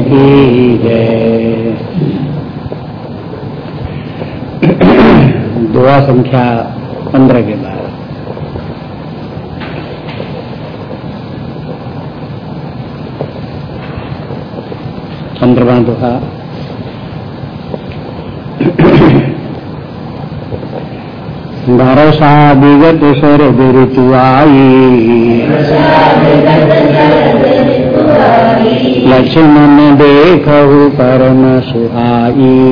की जय। दुआ संख्या पंद्रह के बाद। पंद्रवा दोहा। भरोसा विगत सर ऋतु आई लक्ष्मण देखु परम सुहाई।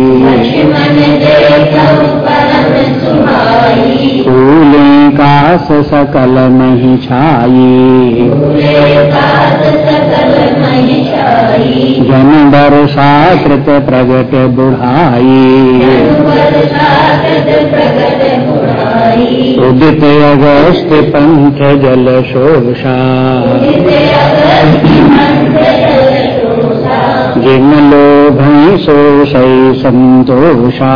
फूले कास सकल मही छाई। जन वर्षा कृत प्रगट बुढ़ाई। उदित अगस्त पंथ जल शोषा जिन लोभ शोषय संतोषा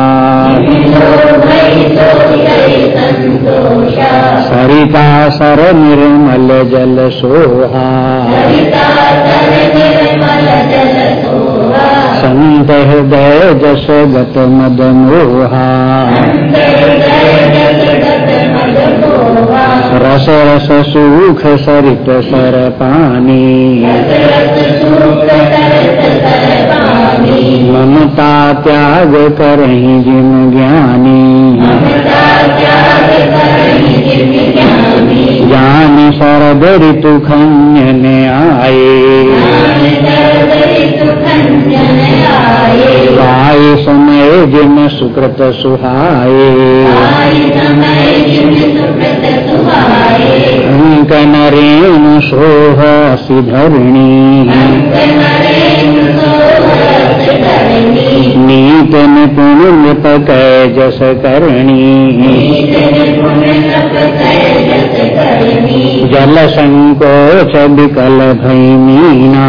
सरिता सर निर्मल जल सोहा संत हृदय जस गत मद मोहा रस रस सुख सरित सर पानी ममता त्याग करही जिन ज्ञानी ज्ञान शरद ऋतु खंजन आए आए समय जिन सुकृत सुहाए अंक नरेण सोह सिधरणी नीत निपुण नृप जस करणी जल संकोच विकल मीना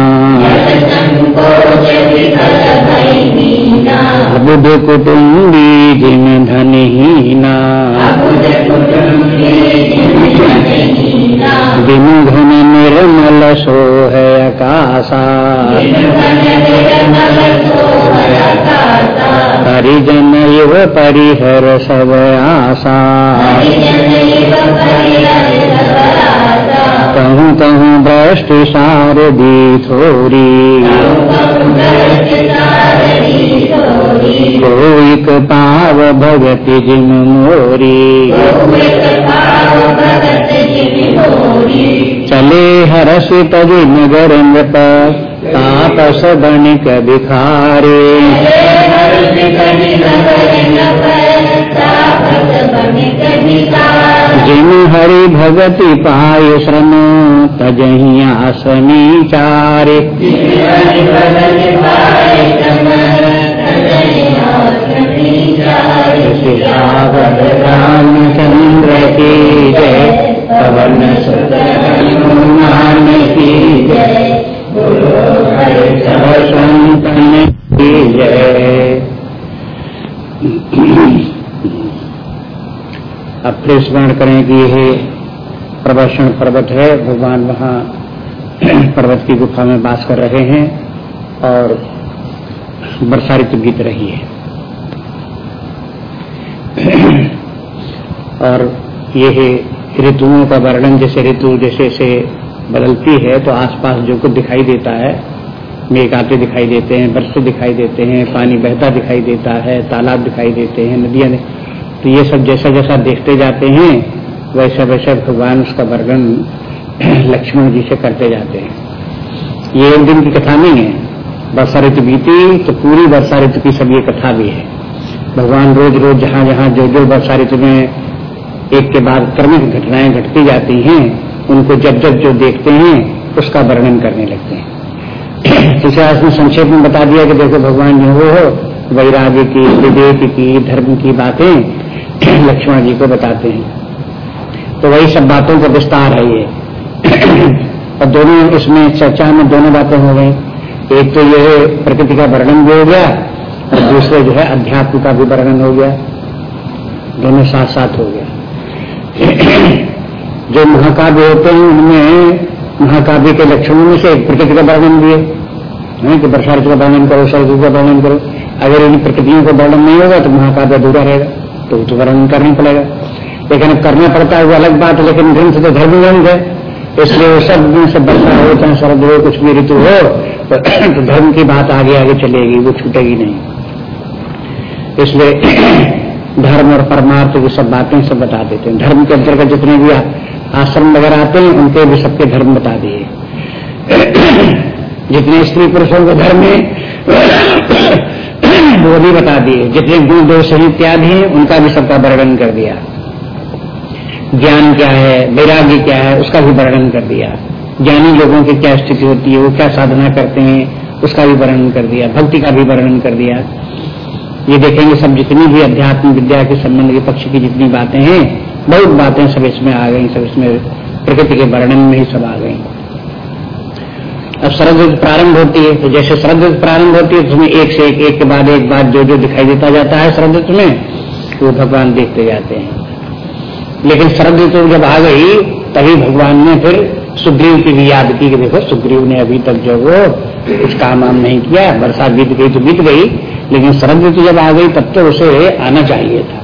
बुध कुटुम्बी जिन धनहीना दिन घन निर्मल सोह आकाशा। हरिजन इव परिहर सब आशा। कहूँ कहूँ दृष्टि सारदी थोरी। कोई पाव भगति जिन मोरी। चले हरस तजि नगर नृप तापस बणिक भिखारे। जिन हरि भगति पाय श्रम तजही आसनी चारे। रामचंद्र की जय। की जय अब फिर स्मरण करें कि यह प्रवक्षण पर्वत है। भगवान वहाँ पर्वत की गुफा में वास कर रहे हैं और वर्षा ऋतु बीत रही है। और यह ऋतुओं का वर्णन जैसे ऋतु जैसे से बदलती है तो आसपास जो कुछ दिखाई देता है मेघ आते दिखाई देते हैं बरसे दिखाई देते हैं, पानी बहता दिखाई देता है, तालाब दिखाई देते हैं, नदियाँ तो ये सब जैसा जैसा देखते जाते हैं, वैसा वैसा भगवान उसका वर्णन लक्ष्मण जी से करते जाते हैं। ये एक दिन की कथा नहीं है। वर्षा ऋतु बीती तो पूरी वर्षा ऋतु की सब ये कथा भी है। भगवान रोज रोज जहाँ जहाँ जो जो वर्षा ऋतु में एक के बाद क्रमिक घटनाएँ घटती जाती हैं, उनको जब जब जो देखते हैं, उसका वर्णन करने लगते हैं। इतिहास में संक्षेप में बता दिया कि देखो, भगवान जो हो, वैराग्य की, विवेक की, धर्म की बातें लक्ष्मण जी को बताते हैं। तो वही सब बातों का विस्तार है ये। और दोनों इसमें चर्चा में दोनों बातें हो गई। एक तो ये प्रकृति का वर्णन भी हो गया, और दूसरे जो है, अध्यात्म का भी वर्णन हो गया। दोनों साथ साथ हो गया। जो महाकाव्य होते हैं उनमें महाकाव्य के लक्षणों में से एक प्रकृति का वर्णन भी है। कि वर्षा ऋतु का वर्णन करो ऋतु का वर्णन करो। अगर इन प्रकृतियों का वर्णन नहीं होगा तो महाकाव्य अधूरा रहेगा तो उसको वर्णन करना पड़ेगा। लेकिन करना पड़ता है वो अलग बात है लेकिन ग्रंथ तो धर्म ग्रंथ है। इसलिए सब दिन से वर्षा हो चाहे शरद हो कुछ भी ऋतु हो तो, तो धर्म की बात आगे आगे चलेगी वो छूटेगी नहीं। इसलिए धर्म और परमार्थ की सब बातें सब बता देते हैं। धर्म के अंतर्गत जितने भी आश्रम वगैरह आते हैं, उनके भी सबके धर्म बता दिए। जितने स्त्री पुरुषों के धर्म है, वो भी बता दिए। जितने गुण, दोष इत्यादि हैं, उनका भी सबका वर्णन कर दिया। ज्ञान क्या है, वैराग्य क्या है, उसका भी वर्णन कर दिया। ज्ञानी लोगों की क्या स्थिति होती है, वो क्या साधना करते हैं, उसका भी वर्णन कर दिया। भक्ति का भी वर्णन कर दिया। ये देखेंगे सब जितनी भी अध्यात्म विद्या के संबंध के पक्ष की जितनी बातें हैं, बहुत बातें सब इसमें आ गई, सब इसमें प्रकृति के वर्णन में ही सब आ गई। अब शरद ऋतु प्रारंभ होती है तो जैसे शरद ऋतु प्रारंभ होती है तो उसमें एक से एक एक के बाद एक बात जो जो दिखाई देता जाता है शरद ऋतु में, वो भगवान देखते जाते हैं। लेकिन शरद ऋतु जब आ गई, तभी भगवान ने फिर सुग्रीव की भी याद की कि देखो सुग्रीव ने अभी तक जो वो कुछ काम वाम नहीं किया, बरसात बीत गई तो बीत गई लेकिन शरद ऋतु जब आ गई, तब तो उसे आना चाहिए था।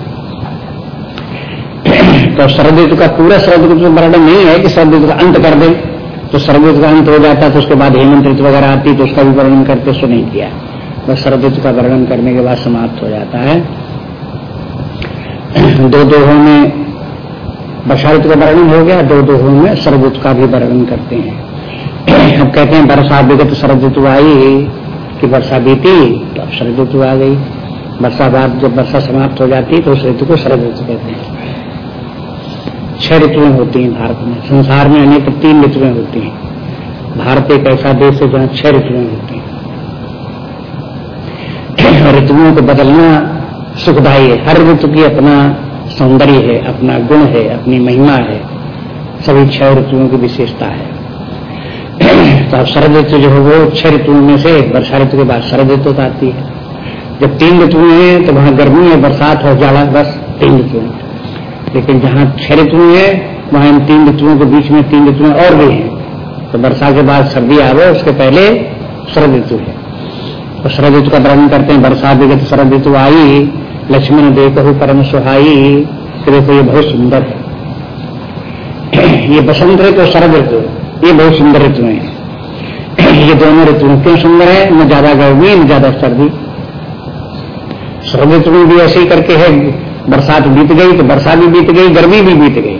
तो शरद ऋतु का पूरा शरद ऋतु वर्णन नहीं है कि शरद ऋतु का अंत कर दे। तो शरद ऋतु का अंत हो जाता तो उसके बाद हेमंत ऋतु वगैरह आती तो उसका भी वर्णन करते सो नहीं किया। बस शरद ऋतु का वर्णन करने के बाद समाप्त हो जाता है। दो दोहों में वर्षा ऋतु का वर्णन हो गया, दो दोहों में शरद ऋतु का भी वर्णन करते हैं। अब कहते हैं, बरसात विगत शरद ऋतु आई कि वर्षा बीती तो अब शरद ऋतु आ गई। वर्षा बाद जब वर्षा समाप्त हो जाती तो उस ऋतु को शरद ऋतु कहते हैं। छह ऋतुएँ होती हैं भारत में। संसार में अनेक तीन ऋतुएँ होती हैं। भारत एक ऐसा देश है जहाँ छह ऋतुएँ होती हैं। ऋतुओं को बदलना सुखदायी है। हर ऋतु की अपना सौंदर्य है, अपना गुण है, अपनी महिमा है। सभी छह ऋतुओं की विशेषता है। तो अब शरद ऋतु जो है वो छह ऋतुओं में से वर्षा ऋतु के बाद शरद ऋतु तो आती है। जब तीन ऋतुएँ है तो वहाँ गर्मी है, बरसात हो जाला बस तीन ऋतुएँ लेकिन जहाँ छह ऋतुएँ है, वहाँ इन तीन ऋतुओं के बीच में तीन ऋतुएँ और भी हैं। तो वर्षा के बाद सर्दी आवे उसके पहले शरद ऋतु है। तो शरद ऋतु का वर्णन करते हैं, बरसात विगत शरद ऋतु आई लक्ष्मी लक्ष्मण देखो परम सुहाई देखो ये बहुत सुंदर है। ये बसंत ऋतु शरद ऋतु। ये बहुत सुंदर ऋतु है। ये दोनों ऋतु क्यों सुंदर है? न ज़्यादा गर्मी, न ज़्यादा सर्दी। शरद ऋतु में भी ऐसे ही करके है, बरसात बीत गई तो बरसात भी बीत गई, गर्मी भी बीत गई।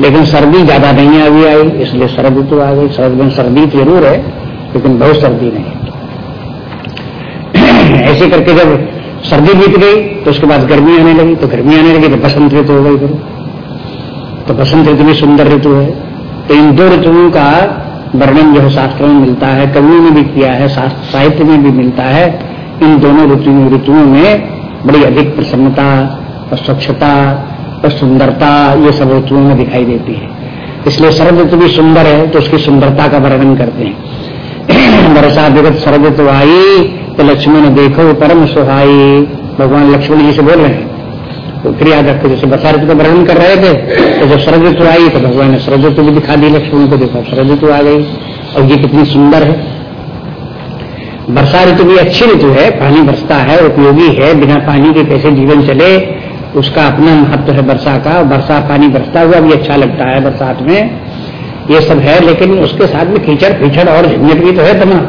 लेकिन सर्दी ज़्यादा नहीं अभी आई, इसलिए शरद ऋतु आ गई। शरद में सर्दी ज़रूर है, लेकिन बहुत सर्दी नहीं। ऐसे करके जब सर्दी बीत गई तो उसके बाद गर्मी आने लगी। तो गर्मी आने लगी तो बसंत ऋतु हो गई फिर। तो बसंत ऋतु भी सुंदर ऋतु है। तो इन दो ऋतुओं का वर्णन जो है शास्त्रों में मिलता है, कवियों ने भी किया है साहित्य में भी मिलता है। इन दोनों ऋतुओं में बड़ी अधिक प्रसन्नता और स्वच्छता और सुंदरता ये सब ऋतुओं में दिखाई देती है। इसलिए शरद ऋतु भी सुंदर है तो उसकी सुंदरता का वर्णन करते हैं। वर्षा विगत शरद ऋतु आई तो लक्ष्मी ने देखो परम सुहाई। भगवान लक्ष्मण जी से बोल रहे हैं तो फिर याद रखते जैसे वर्षा ऋतु का वर्णन कर रहे थे तो जब शरद ऋतु आई तो भगवान ने शरद ऋतु भी दिखा दी, लक्ष्मण को देखा, शरद ऋतु आ गई। और ये कितनी सुंदर है। वर्षा ऋतु भी अच्छी ऋतु है, पानी बरसता है, उपयोगी है, बिना पानी के कैसे जीवन चले, उसका अपना महत्व है वर्षा का। वर्षा पानी बरसता हुआ भी अच्छा लगता है बरसात में। ये सब है, लेकिन उसके साथ में कीचड़ फीचड़ और झंझट भी तो है तमाम।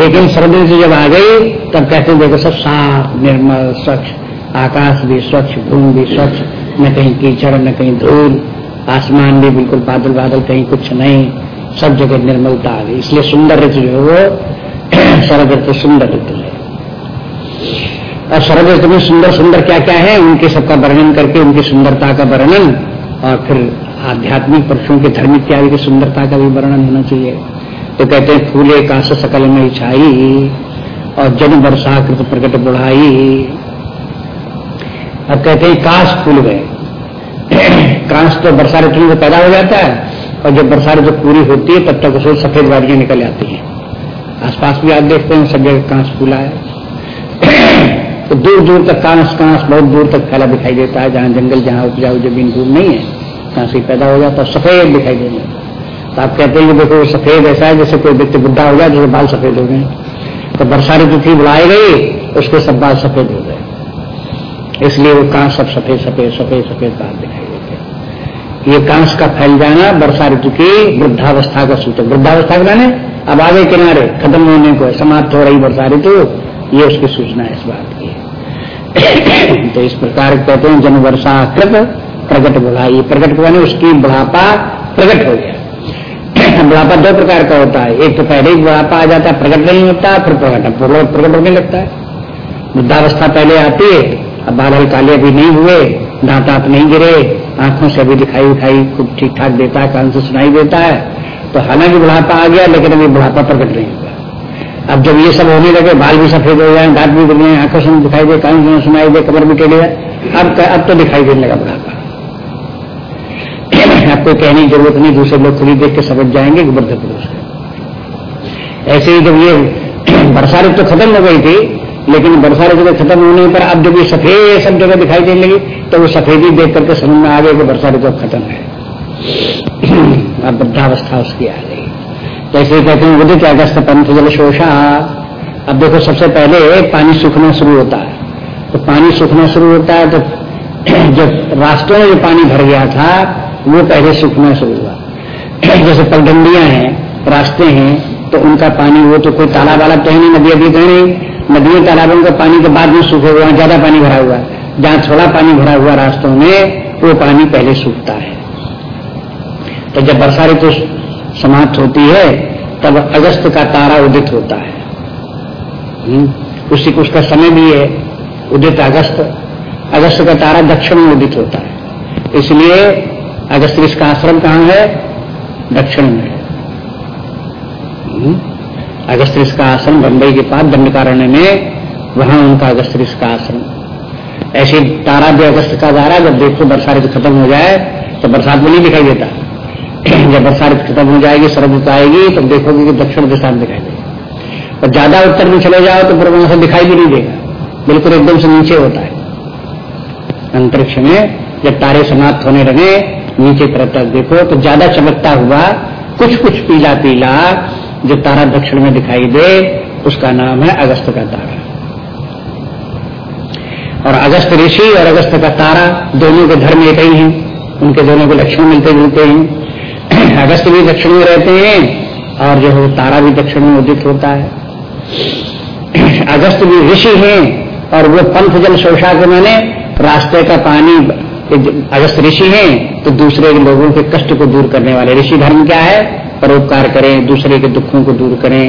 लेकिन शरद ऋतु जब आ गई, तब कहते देखो सब साफ़ निर्मल, स्वच्छ। आकाश भी स्वच्छ, भूमि भी स्वच्छ, न कहीं कीचड़, न कहीं धूल, आसमान भी बिल्कुल बादल बादल कहीं कुछ नहीं, सब जगह निर्मलता आ गई। इसलिए सुंदर ऋतु जो है वो शरद ऋतु सुंदर ऋतु है। और शरद ऋतु में सुंदर सुंदर क्या क्या है? उनके सबका वर्णन करके, उनकी सुंदरता का वर्णन, और फिर आध्यात्मिक पुरुषों के धर्म इत्यादि की सुंदरता का भी वर्णन होना चाहिए। तो कहते हैं, फूले काश सकल में छाई, और जन वर्षा कृत प्रकट बुढ़ाई अब कहते हैं काश फूल गए। कांस तो वर्षा ऋतु में पैदा हो जाता है, और जब वर्षा ऋतु पूरी होती है, तब तक उसमें सफ़ेद वादियाँ निकल आती हैं। आसपास भी आप देखते हैं, सब जगह कांस फूला है तो दूर दूर तक कांस कांस बहुत दूर तक फैला दिखाई देता है, जहाँ जंगल, जहाँ उपजाऊ ज़मीन दूर नहीं है कांस ही पैदा हो जाता है सफ़ेद दिखाई देने तो आप कहते हैं कि देखो सफ़ेद ऐसा है जैसे कोई व्यक्ति बुढ़ा हो जाए, जैसे बाल सफ़ेद हो गए। तो वर्षा ऋतु थी, बुलाई गई, उसके सब बाल सफ़ेद हो गए। इसलिए वो कांस सब सफ़ेद सफ़ेद सफ़ेद सफ़ेद बाल दिखाई देते ये कांस का फैल जाना वर्षा ऋतु की वृद्धावस्था का सूचक वृद्धावस्था का माने? अब आगे किनारे खत्म होने को समाप्त हो रही वर्षा ऋतु ये उसकी सूचना इस बात की। तो इस प्रकार कहते हैं जन वर्षा कृत प्रकट बुढ़ाई प्रकट बने उसकी बुढ़ापा प्रकट हो गया। बुढ़ापा दो प्रकार का होता है। एक तो पहले ही बुढ़ापा आ जाता है प्रकट नहीं होता, फिर प्रकट प्रकट होने लगता है। वृद्धावस्था पहले आती है अब बादल काले अभी नहीं हुए, दांत दांत नहीं गिरे, आँखों से अभी दिखाई उठाई, खूब ठीक ठाक देता है, कान से सुनाई देता है तो हालाँकि बुढ़ापा आ गया, लेकिन अभी बुढ़ापा प्रकट नहीं हुआ। अब जब ये सब होने लगे, बाल भी सफ़ेद हो जाए दांत भी गिर जाए आँखों से दिखाई दे, कान से सुनाई दे, कमर भी टेढ़े अब अब तो दिखाई देने लगा बुढ़ापा। कोई कहने की ज़रूरत नहीं, दूसरे लोग खुली देख के समझ जाएँगे कि वृद्ध पुरुष ऐसे ही जब ये वर्षा ऋतु तो खत्म हो गई थी लेकिन वर्षा ऋतु के खत्म होने पर अब जब ये सफ़ेद सब जगह दिखाई देने लगी तो वो सफेदी देख करके समझ में आ गया कि वर्षा ऋतु खत्म है। अब वृद्धावस्था उसकी आ गई। जैसे कहते हैं उदित अगस्त पंथ जल शोषा। अब देखो, सबसे पहले पानी सूखना शुरू होता है। तो पानी सूखना शुरू होता है तो जब राष्ट्रों में जो पानी भर गया था, वो पहले सूखना शुरू हुआ। जैसे पगडंडियाँ हैं, रास्ते हैं तो उनका पानी वो तो कोई तालाब वाला तो है नहीं, नदी अभी कहीं नदियों तालाबों का पानी के बाद में सूखे हुआ ज़्यादा पानी भरा हुआ है। जहाँ थोड़ा पानी भरा हुआ रास्तों में वो पानी पहले सूखता है। तो जब बरसा ऋतु समाप्त होती है तब अगस्त का तारा उदित होता है। हम्म, उसी को उसका समय भी है उदित अगस्त। अगस्त का तारा दक्षिण में उदित होता है। इसलिए अगस्त इसका आश्रम कहाँ है? दक्षिण में। अगस्त का आश्रम बंबई के पास दंडकारण्य में वहाँ उनका अगस्त का आश्रम ऐसे तारा भी अगस्त का तारा जब देखो बरसा ऋतु खत्म हो जाए तो बरसात में नहीं दिखाई देता। जब वर्षा ऋतु खत्म हो जाएगी शरद ऋतु आएगी तब देखोगे कि दक्षिण दिशा में दिखाई देगा। और ज़्यादा उत्तर में चले जाओ तो फिर वहाँ से दिखाई भी नहीं देगा। बिल्कुल एकदम से नीचे होता है। अंतरिक्ष में जब तारे समाप्त होने लगे, नीचे तरफ़ तक देखो तो ज़्यादा चमकता हुआ कुछ कुछ पीला पीला जो तारा दक्षिण में दिखाई दे, उसका नाम है अगस्त का तारा। और अगस्त ऋषि और अगस्त का तारा दोनों के धर्म एक ही हैं, उनके दोनों के लक्षण मिलते जुलते हैं। अगस्त भी दक्षिण में रहते हैं, और जो है तारा भी दक्षिण में उदित होता है। अगस्त भी ऋषि हैं, और वो पंथ जल शोषा के मैंने रास्ते का पानी, अगस्त ऋषि हैं तो दूसरे लोगों के कष्ट को दूर करने वाले। ऋषि धर्म क्या है? परोपकार करें, दूसरे के दुखों को दूर करें,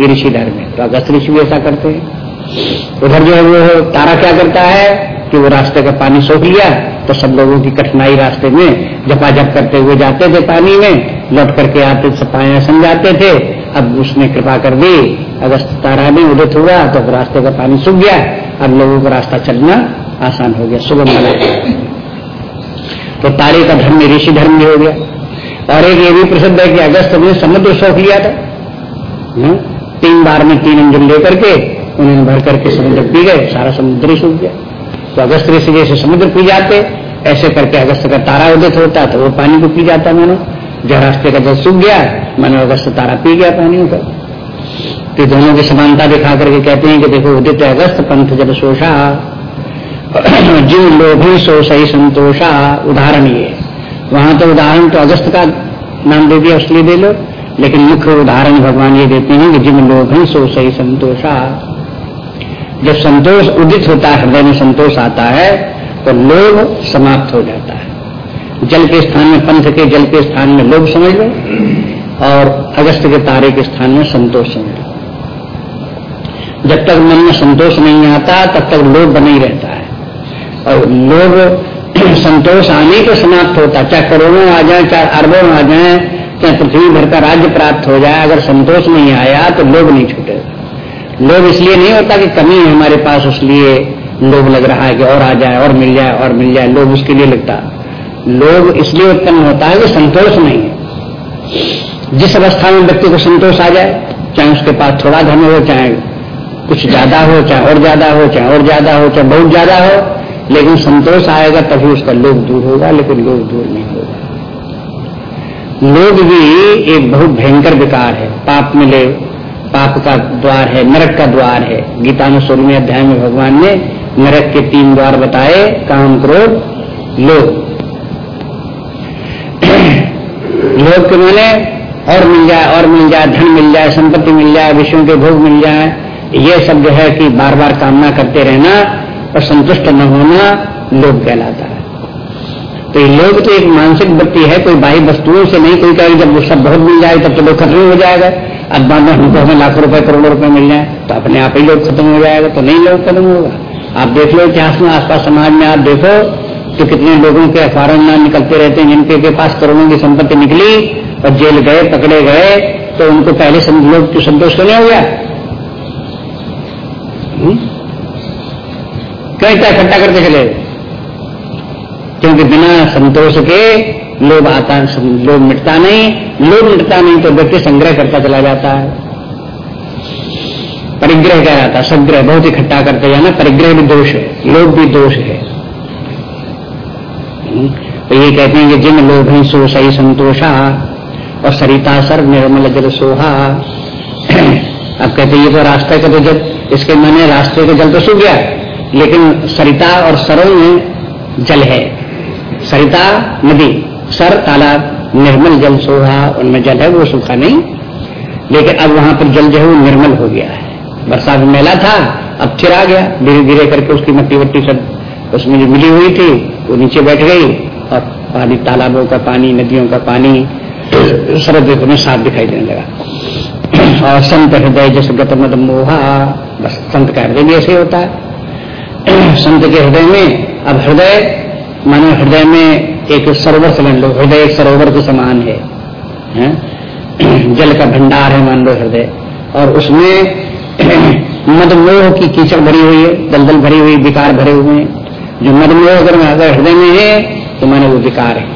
ये ऋषि धर्म है तो अगस्त ऋषि भी ऐसा करते हैं। उधर जो है वो तारा क्या करता है कि वो रास्ते का पानी सोख लिया तो सब लोगों की कठिनाई रास्ते में जपाजप करते हुए जाते थे पानी में, लौट करके आते सफाया समझाते थे। अब उसने कृपा कर दी, अगस्त तारा में उदित हुआ तो रास्ते का पानी सूख गया। अब लोगों को रास्ता चलना आसान हो गया, सुगम बना। तो तारे का धर्म ऋषि धर्म भी हो गया। और एक ये भी प्रसिद्ध है कि अगस्त में समुद्र सोख लिया था। हम्म, तीन बार में तीन इंजन लेकर के उन्होंने भर करके समुद्र पी गए सारा समुद्र ही सूख गया। तो अगस्त ऋषि जैसे समुद्र पी जाते ऐसे करके अगस्त का तारा उदित होता तो वो पानी को पी जाता मानो। जब रास्ते का जल सूख गया मानो अगस्त तारा पी गया पानी का। तो दोनों की समानता दिखा करके कहते हैं कि देखो उदित अगस्त पंथ जब शोषा। जीव लोभी सो सही संतोषा उदाहरण ये। वहाँ तो उदाहरण तो अगस्त का नाम दे दिया उसलिए दे लो। लेकिन मुख्य उदाहरण भगवान ये देते हैं कि जिन लोभ सो सही संतोषा। जब संतोष उदित होता है, हृदय में संतोष आता है तो लोभ समाप्त हो जाता है। जल के स्थान में पंथ के जल के स्थान में लोभ समझ लो, और अगस्त के तारे के स्थान में संतोष समझ लो। जब तक मन में संतोष नहीं आता, तब तक लोभ बना ही रहता है। और लोभ संतोष आने के समाप्त होता चाहे करोड़ों आ जाए, चाहे अरबों आ जाए, चाहे पृथ्वी भर का राज्य प्राप्त हो जाए, अगर संतोष नहीं आया तो लोभ नहीं छूटे लोभ इसलिए नहीं होता कि कमी है हमारे पास इसलिए लोभ लग रहा है कि और आ जाए, और मिल जाए, और मिल जाए, लोभ उसके लिए लगता लोभ इसलिए उत्पन्न होता है कि संतोष नहीं है। जिस अवस्था में व्यक्ति को संतोष आ जाए, चाहे उसके पास थोड़ा धन हो, चाहे कुछ ज़्यादा हो, चाहे और ज़्यादा हो, चाहे और ज़्यादा हो, चाहे बहुत ज़्यादा हो लेकिन संतोष आएगा तभी उसका लोभ दूर होगा, लेकिन लोभ दूर नहीं होगा। लोभ भी एक बहुत भयंकर विकार है। पाप मिले, पाप का द्वार है, नरक का द्वार है। गीता में सोलहवें अध्याय में भगवान ने नरक के तीन द्वार बताए, काम, क्रोध, लोभ। लोभ के माने और मिल जाए, और मिल जाए, धन मिल जाए, संपत्ति मिल जाए, विषयों के भोग मिल जाए, ये सब जो है कि बार बार कामना करते रहना और संतुष्ट न होना लोभ कहलाता है। तो ये लोग तो एक मानसिक वृत्ति है, कोई बाह्य वस्तुओं से नहीं, कोई कहे जब वो सब बहुत मिल जाए, तब तो लोग खत्म हो जाएगा। अब बाद में हमको हमें लाखों रुपए, करोड़ों रुपए मिल जाए तो अपने आप ही लोग खत्म हो जाएगा तो नहीं लोग खत्म होगा। आप देख लो इतिहास में, आसपास समाज में आप देखो तो कितने लोगों के अखबारों में निकलते रहते हैं, जिनके के पास करोड़ों की संपत्ति निकली और जेल गए, पकड़े गए तो उनको पहले लोग संतोष नहीं हो। गया क्यों इतना इकट्ठा करके चले क्योंकि बिना संतोष के लोभ आता, लोभ मिटता नहीं, लोभ मिटता नहीं तो व्यक्ति संग्रह करता चला जाता है। परिग्रह कह रहा था संग्रह, बहुत इकट्ठा करते जाना, परिग्रह भी दोष है, लोभ भी दोष है। तो ये कहते हैं कि जिन लोभ है सो सही संतोषा, और सरिता सर निर्मल जल सोहा। अब कहते ये तो रास्ते का तो जल, इसके मैंने रास्ते का जल तो सूख गया। लेकिन सरिता और सरों में जल है। सरिता नदी, सर, तालाब, निर्मल जल सोहा, उनमें जल है, वो सूखा नहीं। लेकिन अब वहाँ पर जल जो है, वो निर्मल हो गया है। बरसात में मेला था, अब आ गया। धीरे धीरे करके उसकी मट्टी वट्टी सब उसमें जो मिली हुई थी, वो नीचे बैठ गई और पानी, तालाबों का पानी, नदियों का पानी शरद ऋतु में साफ़ दिखाई देने लगा। और संत हृदय जैसे गत मद मोहा बस संत का हृदय भी ऐसे होता है। संत के हृदय में, अब हृदय, मानो हृदय में एक सरोवर समझ लो, हृदय एक सरोवर के समान है? जल का भंडार है मान लो हृदय। और उसमें मदमोह की कीचड़ भरी हुई है, दलदल भरी हुई, विकार भरे हुए हैं। जो मदमोह अगर अगर हृदय में है तो माने वो विकार है।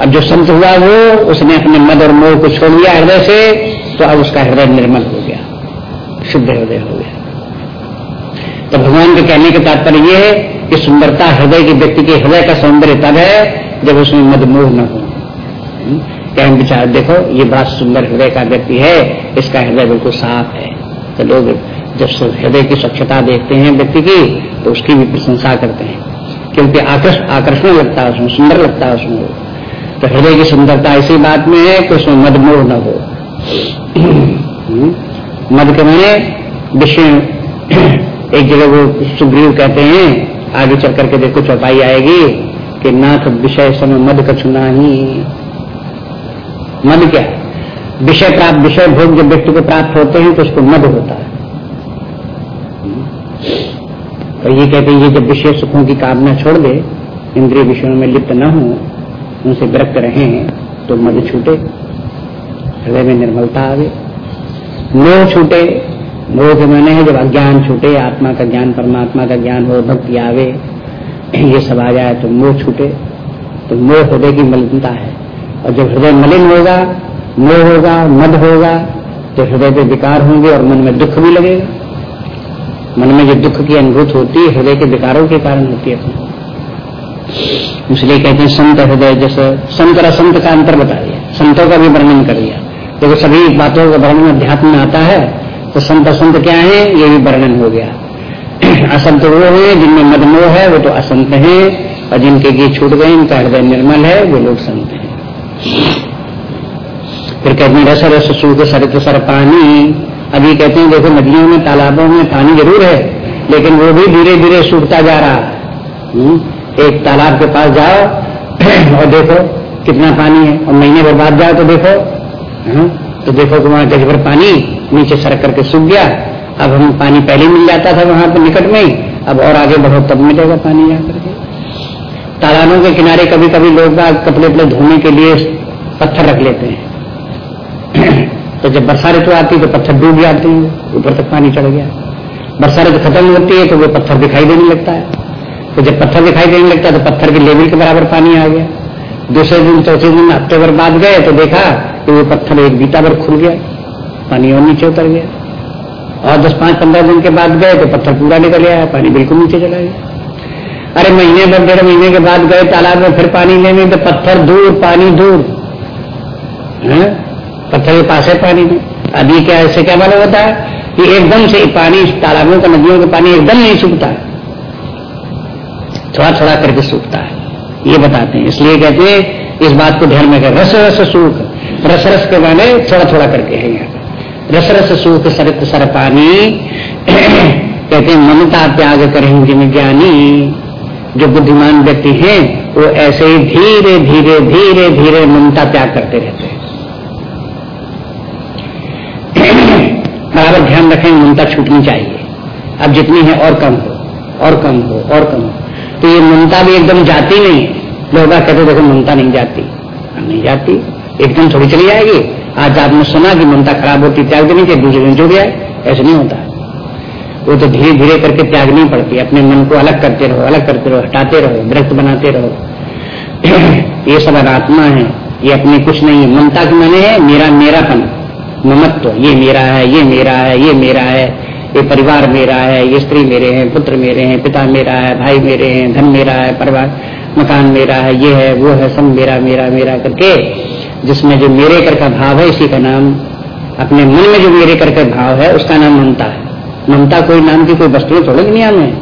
अब जो संत हुआ वो, उसने अपने मद और मोह को छोड़ दिया हृदय से तो अब उसका हृदय निर्मल हो गया, शुद्ध हृदय हो गया। तो भगवान के कहने का तात्पर्य ये है कि सुंदरता हृदय के व्यक्ति के हृदय का सौंदर्य तब है जब उसमें मदमोह न हो। हम्म? क्या विचार देखो, ये बड़ा सुंदर हृदय का व्यक्ति है, इसका हृदय बिल्कुल साफ़ है। तो लोग जब हृदय की स्वच्छता देखते हैं व्यक्ति की तो उसकी भी प्रशंसा करते हैं। क्योंकि आकर्षण लगता है उसमें, सुंदर लगता है उसमें। तो हृदय की सुंदरता इसी बात में है कि उसमें मद मोह न हो। हम्म? मद के मैंने विषय एक जगह वो सुग्रीव कहते हैं, आगे चल करके देखो चौपाई आएगी कि नाथ विषय समय मद कछुना ही मद क्या? विषय प्राप्त, विषय भोग जब व्यक्ति को प्राप्त होते हैं तो उसको मद होता है। तो ये कहते हैं, ये जब विषय सुखों की कामना छोड़ दे, इंद्रिय विषयों में लिप्त न हो, उनसे विरक्त रहे तो मद छूटे, हृदय में निर्मलता आवे। मोह छूटे मोह के माने है जब अज्ञान छूटे, आत्मा का ज्ञान, परमात्मा का ज्ञान हो, भक्ति आवे, ये सब आ जाए तो मोह छूटे। तो मोह हृदय की मलिनता है। और जब हृदय मलिन होगा, मोह होगा, मद होगा तो हृदय पे विकार होंगे और मन में दुख भी लगेगा। मन में जो दुख की अनुभूत होती है, हृदय के विकारों के कारण होती है। इसलिए कहते हैं, संत हृदय, जैसे संत और असंत का अंतर बता दिया संतों का भी वर्णन कर दिया। क्योंकि सभी बातों का वर्णन अध्यात्म में आता है। तो संत असंत क्या है? ये भी वर्णन हो गया। असंत वो है जिनमें मदमोह है वो तो असंत है। और जिनके गीत छूट गए इनका हृदय निर्मल है वो लोग संत है। फिर कहते हैं रस रस सूख सरित सर पानी। अभी कहते हैं देखो नदियों में तालाबों में पानी ज़रूर है लेकिन वो भी धीरे धीरे सूखता जा रहा। हम्म? एक तालाब के पास जाओ और देखो कितना पानी है। और महीने भर बाद जाओ तो देखो। हाँ, तो देखो कि वहाँ गज पानी नीचे सड़क करके सूख गया। अब हम पानी पहले मिल जाता था वहाँ पर निकट में अब और आगे बढ़ो, तब मिलेगा पानी यहाँ करके तालाबों के किनारे कभी कभी लोग कपड़े अपने धोने के लिए पत्थर रख लेते हैं। तो जब बरसा ऋतु आती है तो पत्थर डूब जाते हैं, ऊपर तक पानी चढ़ गया। बरसा ऋतु खत्म होती है तो वो पत्थर दिखाई देने लगता है। तो जब पत्थर दिखाई देने लगता है तो पत्थर के लेवल के बराबर पानी आ गया। दूसरे दिन, चौथे दिन हफ़्ते भर बाद गए तो देखा कि वो पत्थर एक बीता भर खुल गया, पानी और नीचे उतर गया। और दस पाँच पंद्रह दिन के बाद गए तो पत्थर पूरा निकल गया पानी बिल्कुल नीचे चला गया। अरे महीने भर, डेढ़ महीने के बाद गए, तालाब में फिर पानी लेने तो पत्थर दूर, पानी दूर। है? पत्थर के पास है पानी में। अभी क्या ऐसे क्या मालूम होता है कि एकदम से पानी, तालाबों का, नदियों का पानी एकदम नहीं सूखता। थोड़ा थोड़ा करके सूखता है। ये बताते हैं, इसलिए कहते हैं, इस बात को ध्यान में रस रस सूख। रस रस के माने थोड़ा थोड़ा करके है यहाँ। रस रस सूख सरित सर पानी कहते ममता त्याग करें जिन ज्ञानी जो बुद्धिमान व्यक्ति हैं, वो ऐसे ही धीरे धीरे धीरे धीरे ममता त्याग करते रहते हैं। ध्यान रखें, ममता छूटनी चाहिए। अब जितनी है, और कम हो, और कम हो, और कम हो। तो ये ममता भी एकदम जाती नहीं है। लोग कहते देखो, ममता नहीं जाती। नहीं जाती। एकदम थोड़ी चली जाएगी। आज आपने सुना कि ममता खराब होती, त्याग देनी चाहिए दूसरे दिन जुड़ जाए ऐसे नहीं होता। वो तो धीरे धीरे करके त्यागनी पड़ती, अपने मन को अलग करते रहो, अलग करते रहो, हटाते रहो व्रत बनाते रहो। ये सब अनात्मा है, ये अपने कुछ नहीं ममता के माने है, मेरा मेरापन, ममत्व, ये मेरा है, ये मेरा है, ये मेरा है। ये परिवार मेरा है, ये स्त्री मेरे हैं, पुत्र मेरे हैं, पिता मेरा है, भाई मेरे हैं, धन मेरा है, परिवार, मकान मेरा है, ये है, वो है, सब मेरा मेरा मेरा करके जिसमें जो मेरे कर का भाव है, इसी का नाम, अपने मन में जो मेरे कर का भाव है, उसका नाम ममता है। ममता कोई नाम की कोई वस्तु थोड़ी दुनिया में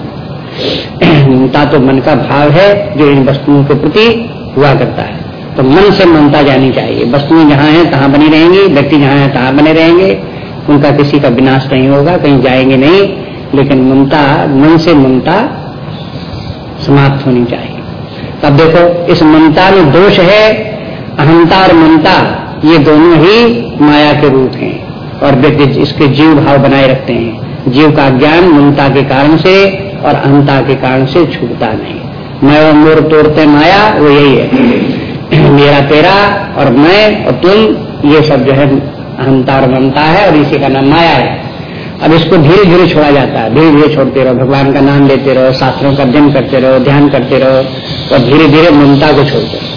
ममता तो मन का भाव है, जो इन वस्तुओं के प्रति हुआ करता है। तो मन से ममता जानी चाहिए। वस्तुएँ जहाँ है, तहाँ बनी रहेंगी, व्यक्ति जहाँ है, तहाँ बने रहेंगे। उनका किसी का विनाश नहीं होगा, कहीं जाएँगे नहीं। लेकिन ममता, मन से ममता समाप्त होनी चाहिए। अब देखो, इस ममता में दोष है अहंता और ममता, ये दोनों ही माया के रूप हैं और व्यक्ति इसके जीव भाव बनाए रखते हैं। जीव का ज्ञान ममता के कारण से और अहंता के कारण से छूटता नहीं। मैं और मोर तोड़ते माया, वो यही है। मेरा तेरा और मैं और तुम, ये सब जो है अहंता और ममता है और इसी का नाम माया है। अब इसको धीरे धीरे छोड़ा जाता है। धीरे धीरे छोड़ते रहो, भगवान का नाम लेते रहो, शास्त्रों का अध्ययन करते रहो, ध्यान करते रहो और धीरे धीरे ममता को छोड़ते रहो?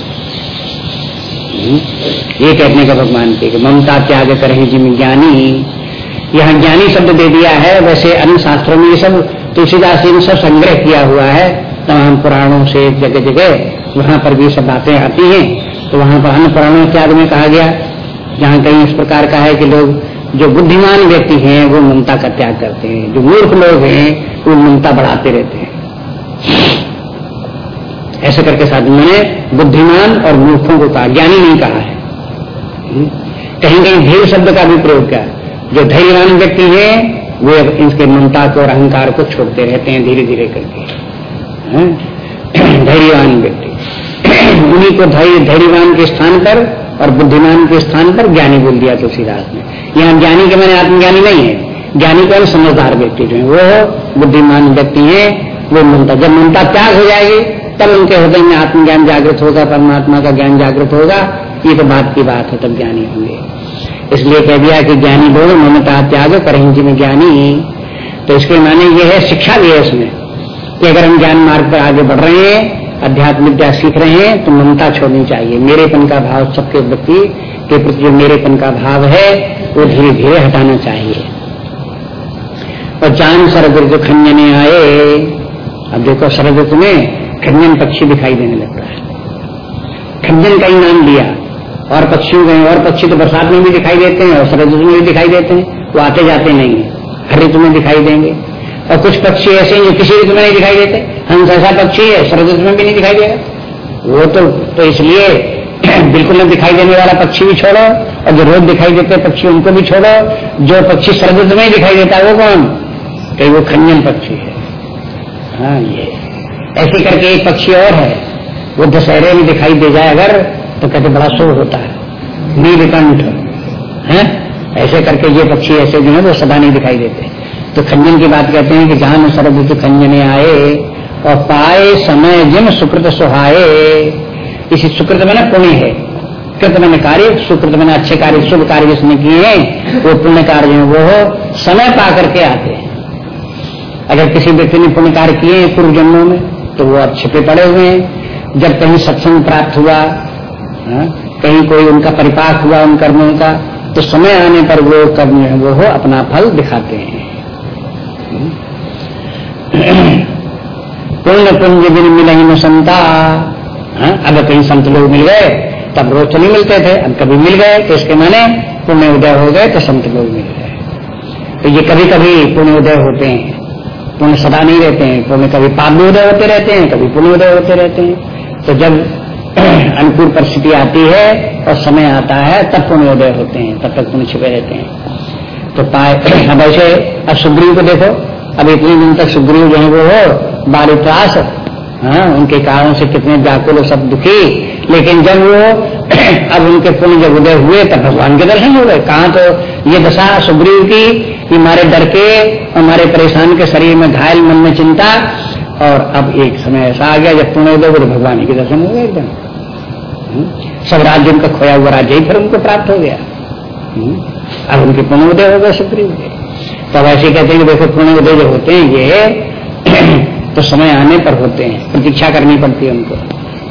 ये कहने का भगवान के ममता त्याग करें जिम ज्ञानी। यहाँ ज्ञानी शब्द दे दिया है, वैसे अन्य शास्त्रों में ये सब तुलसीदास जी ने सब संग्रह किया हुआ है। तमाम पुराणों से जगह जगह वहाँ पर भी सब बातें आती हैं। तो वहाँ पर अन्य पुराणों त्याग में कहा गया, जहाँ कहीं इस प्रकार का है कि लोग जो बुद्धिमान व्यक्ति हैं, वो ममता का त्याग करते हैं। जो मूर्ख लोग हैं, वो ममता बढ़ाते रहते हैं। ऐसे करके साथ मैंने बुद्धिमान और मूर्खों को कहा, ज्ञानी नहीं कहा है? कहीं कहीं धैर्य शब्द का भी प्रयोग किया। जो धैर्यवान व्यक्ति है, वे इनके ममता को और अहंकार को छोड़ते रहते हैं धीरे धीरे करके? धैर्यवान व्यक्ति। उन्हीं को धैर्यवान के स्थान पर और बुद्धिमान के स्थान पर ज्ञानी बोल दिया तुलसीदास ने। यहाँ ज्ञानी के मैंने आत्मज्ञानी नहीं है। ज्ञानी कौन? समझदार व्यक्ति जो है। वो बुद्धिमान व्यक्ति है। वो ममता, जब ममता त्याग हो जाएगी तब उनके हृदय में आत्मज्ञान जागृत होगा, परमात्मा का ज्ञान जागृत होगा। ये तो बात की बात है, तब ज्ञानी होंगे। इसलिए कह दिया कि ज्ञानी लोग ममता त्याग करेंगे में ज्ञानी। तो इसके माने ये है, शिक्षा भी है इसमें। कि अगर हम ज्ञान मार्ग पर आगे बढ़ रहे हैं, अध्यात्म विद्या सीख रहे हैं तो ममता छोड़नी चाहिए। मेरेपन का भाव सबके व्यक्ति के प्रति जो मेरेपन का भाव है, वो धीरे धीरे हटाना चाहिए। और चाँद शरद ऋतु खंजने आए, अब देखो ऋतु में खंजन पक्षी दिखाई देने लगता है। खंजन का ही नाम लिया। और पक्षियों गए और पक्षी तो बरसात में भी दिखाई देते हैं, और ऋतु में भी दिखाई देते हैं, वो आते जाते नहीं है। हर ऋतु में दिखाई देंगे। और कुछ पक्षी ऐसे हैं जो किसी ऋतु में नहीं दिखाई देते। हंस ऐसा पक्षी है शरद ऋतु में भी नहीं दिखाई देगा वो तो तो इसलिए बिल्कुल न दिखाई देने वाला पक्षी भी छोड़ो, और जो रोज दिखाई देते पक्षी उनको भी छोड़ो। जो पक्षी ऋतु में ही दिखाई देता है, वो कौन? कहीं वो खंजन पक्षी है। हाँ ये ऐसे करके एक पक्षी और है। वो दशहरे में दिखाई दे जाए अगर तो कहते बड़ा शोर होता है। नीलकंठ है? ऐसे करके ये पक्षी ऐसे जो है, वो सदा नहीं दिखाई देते। तो खंजन की बात कहते हैं कि जहाँ शरद ऋतु खंजने आए, और पाए समय जिन सुकृत सुहाए। इसी सुकृत में ना पुण्य है। कृत मैंने कार्य, सुकृत मैंने अच्छे कार्य, शुभ कार्य जिसने किए हैं, वो पुण्य कार्य है, वो समय पा करके आते हैं। अगर किसी व्यक्ति ने पुण्य कार्य किए हैं पूर्व जन्मों में तो वो अब छिपे पड़े हुए हैं। जब कहीं सत्संग प्राप्त हुआ कहीं कोई उनका परिपाक हुआ उन कर्मों का तो समय आने पर वो कर्म वो हो, अपना फल दिखाते हैं। पुण्य पुण्य बिन मिलेंगे न संता। हाँ? अब कहीं संत लोग मिल गए, तब रोज तो नहीं मिलते थे, अब कभी मिल गए तो इसके माने पुण्य उदय हो गए तो संत लोग मिल गए। तो ये कभी कभी पुण्य उदय होते हैं। पुण्य सदा नहीं रहते हैं। पुण्य कभी पाप उदय होते रहते हैं, कभी पुण्य उदय होते रहते हैं। तो जब अनुकूल परिस्थिति आती है और समय आता है, तब पुण्योदय होते हैं, तब तक पुण्य छिपे रहते हैं। तो पाए, अब ऐसे, अब सुग्रीव को देखो, अब इतने दिन तक सुग्रीव जो है वो हो बारित्रास हाँ उनके कारण से कितने व्याकुल सब दुखी। लेकिन जब वो अब उनके पुण्य जब उदय हुए, तब भगवान के दर्शन हो गए। कहा तो ये दशा सुग्रीव की, कि मारे डर के हमारे परेशान के शरीर में घायल मन में चिंता, और अब एक समय ऐसा आ गया जब पुण्य उदय तो भगवान के दर्शन हो गए एकदम। हम्म? सब राज्य उनका खोया हुआ राज्य ही फिर उनको प्राप्त हो गया। हम्म? अब उनके पुण्य हो गए सुग्रीव के। तब ऐसे कहते हैं कि देखो पुण्य जो होते हैं ये तो समय आने पर होते हैं, प्रतीक्षा करनी पड़ती है उनको।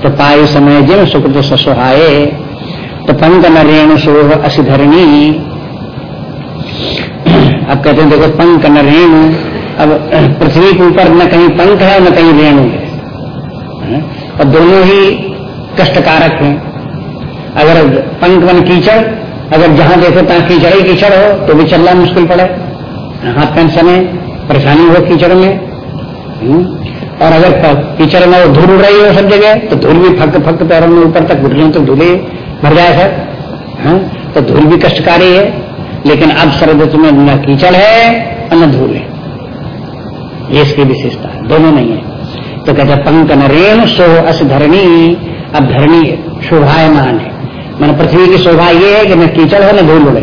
तो पाए समय जिन सुकृत ससुहाए तो पंक न रेणु सोह असिधरणी अब कहते हैं देखो पंख न रेणु। अब पृथ्वी के ऊपर न कहीं पंख है न कहीं रेणु है। और दोनों ही कष्टकारक हैं। अगर पंख मन कीचड़ अगर जहाँ देखो तहां कीचड़ ही कीचड़ हो तो भी चलना मुश्किल पड़े। हाथ पैंट समय परेशानी हो कीचड़ में। हम्म, और अगर कीचड़ में वो धूल उड़ रही हो सब जगह तो धूल भी फक फक पैरों में ऊपर तक घुट तो धूल भर जाए सर हाँ? तो धूल भी कष्टकारी है। लेकिन अब शरद ऋतु में न कीचड़ है और न धूल है। ये इसकी विशेषता दोनों नहीं है। तो कहते पंक नरेण सो अस धरणी। अब धरणी शोभायमान है। मैंने पृथ्वी की शोभा ये है कि न कीचड़ है, न धूल उड़े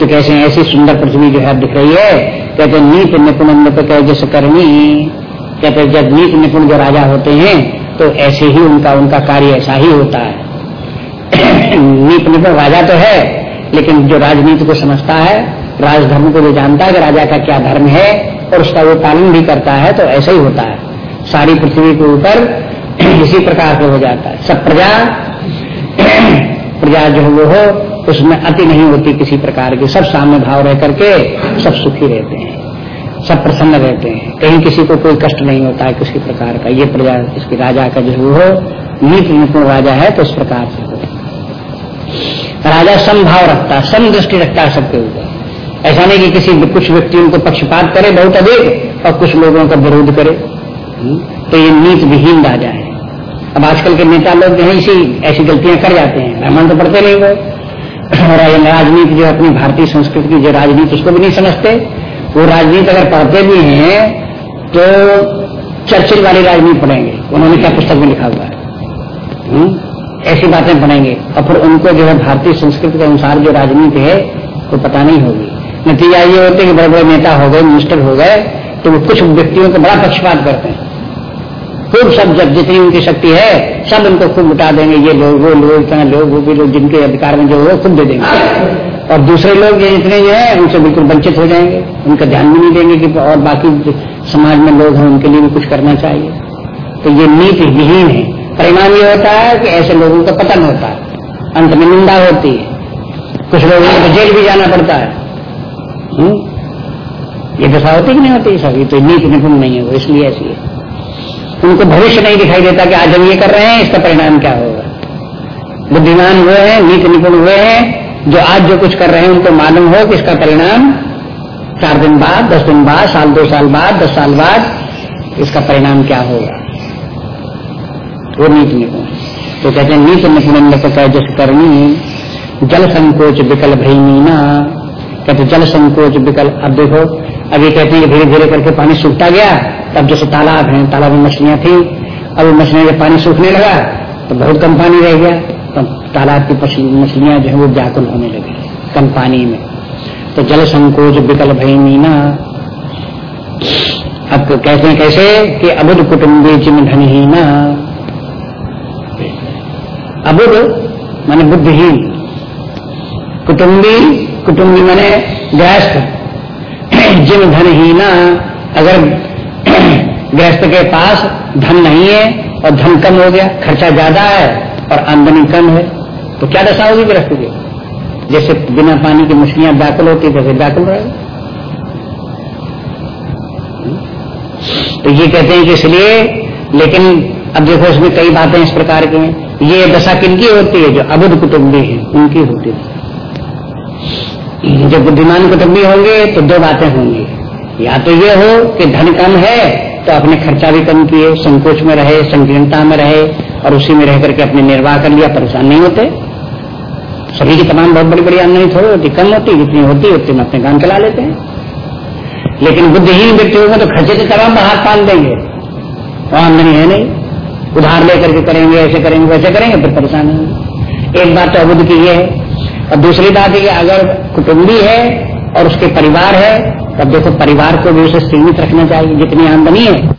तो कैसे ऐसी सुंदर पृथ्वी जो है दिख रही है। कहते नीत निपुण कह जैसे करनी कहते जब नीत निपुण जो राजा होते हैं तो ऐसे ही उनका उनका कार्य ऐसा ही होता है। नीत निपुण राजा तो है लेकिन जो राजनीति को समझता है, राजधर्म को जो जानता है कि राजा का क्या धर्म है और उसका वो पालन भी करता है तो ऐसा ही होता है। सारी पृथ्वी के ऊपर इसी प्रकार से हो जाता है। सब प्रजा प्रजा जो वो हो, उसमें अति नहीं होती किसी प्रकार की। सब सामने भाव रह करके सब सुखी रहते हैं, सब प्रसन्न रहते हैं। कहीं किसी को कोई कष्ट नहीं होता है किसी प्रकार का। ये प्रजा, इसके राजा का जो हो नीति निपुण राजा है तो इस प्रकार से हो। राजा समभाव रखता है सम दृष्टि रखता है सबके ऊपर। ऐसा नहीं कि किसी कुछ व्यक्तियों को पक्षपात करे बहुत अधिक और कुछ लोगों का विरोध करे। हम्म, तो ये नीत विहीन राजा है। अब आजकल के नेता लोग जो है इसी ऐसी गलतियाँ कर जाते हैं। ब्राह्मण तो पढ़ते नहीं वो। और राजनीति जो अपनी भारतीय संस्कृति की जो राजनीति उसको भी नहीं समझते। वो राजनीति अगर पढ़ते भी हैं तो चर्चिल वाली राजनीति पढ़ेंगे। उन्होंने क्या पुस्तक में लिखा हुआ है? हम्म, ऐसी बातें पढ़ेंगे और फिर उनको जो है भारतीय संस्कृति के अनुसार जो राजनीति है, वो पता नहीं होगी। नतीजा ये होते कि बड़े बड़े नेता हो गए, मिनिस्टर हो गए तो वो कुछ व्यक्तियों को बड़ा पक्षपात करते हैं। खूब सब जब जितनी उनकी शक्ति है, सब उनको खूब उठा देंगे, ये लोग, वो लोग, इतना लोग, वो भी लोग, जिनके अधिकार में जो हो खूब दे देंगे। और दूसरे लोग जो इतने जो है, उनसे बिल्कुल वंचित हो जाएँगे। उनका ध्यान भी नहीं देंगे कि और बाकी समाज में लोग हैं, उनके लिए भी कुछ करना चाहिए। तो ये नीति विहीन है। परिणाम ये होता है कि ऐसे लोगों का पतन होता है। अंत में निंदा होती है। कुछ लोगों को जेल भी जाना पड़ता है। हम्म? ये दशा होती कि नहीं होती? सब, ये तो नीति निपुण नहीं है वो, इसलिए ऐसी है। उनको भविष्य नहीं दिखाई देता कि आज हम ये कर रहे हैं, इसका परिणाम क्या होगा। बुद्धिमान हुए हैं नीति निपुण हुए हैं, जो आज जो कुछ कर रहे हैं, उनको मालूम हो कि इसका परिणाम चार दिन बाद, दस दिन बाद, साल, दो साल बाद, दस साल बाद इसका परिणाम क्या होगा। वो नीति निपुण तो कहते हैं नीति निपुण जैसे करनी जल संकोच विकल भई मीना कहते जल संकोच विकल, अब देखो अभी कहते हैं धीरे धीरे करके पानी सूखता गया, तब जैसे तालाब है, तालाब में मछलियाँ थी, अब मछलियाँ जब पानी सूखने लगा तो बहुत कम पानी रह गया तो तालाब की मछलियाँ जो है, वो व्याकुल होने लगी, कम पानी में। तो जल संकोच विकल भई मीना अब कहते हैं, कैसे? कि अबुद कुटुम्बी जिम धनहीन अबुद, माने बुद्धिहीन। कुटुम्बी कुटुम्बी माने गृहस्थ जिम धनहीना, अगर गृहस्थ के पास धन नहीं है और धन कम हो गया, खर्चा ज़्यादा है और आमदनी कम है तो क्या दशा होगी गृहस्थ की? जैसे बिना पानी की मछलियाँ दाखिल होती वैसे दाखिल रहे तो ये कहते हैं कि इसलिए, लेकिन अब देखो इसमें कई बातें इस प्रकार की हैं। ये दशा किनकी होती है? जो अबुद कुटुंबी है, उनकी होती है। जो बुद्धिमान कुटुंबी होंगे तो दो बातें होंगी। या तो ये हो कि धन कम है तो अपने खर्चा भी कम किए, संकोच में रहे, संकीर्णता में रहे, और उसी में रह करके अपने निर्वाह कर लिया, परेशान नहीं होते। सभी की तमाम बहुत बड़ी बड़ी आमदनी थोड़ी होती, कम होती, जितनी होती है उतनी अपने काम चला लेते हैं। लेकिन बुद्धिहीन व्यक्ति होगा तो खर्चे के तमाम हाथ पाल देंगे तो आमदनी है नहीं। उधार लेकर के करेंगे, ऐसे करेंगे, वैसे करेंगे, फिर परेशान होंगे एक बात तो अबुद्ध की ये है। और दूसरी बात कि अगर कुटुम्बी है और उसके परिवार है, तब देखो परिवार को भी उसे सीमित रखना चाहिए, जितनी आमदनी है।